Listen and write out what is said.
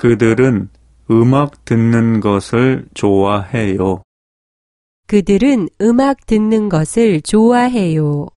그들은 음악 듣는 것을 좋아해요. 그들은 음악 듣는 것을 좋아해요.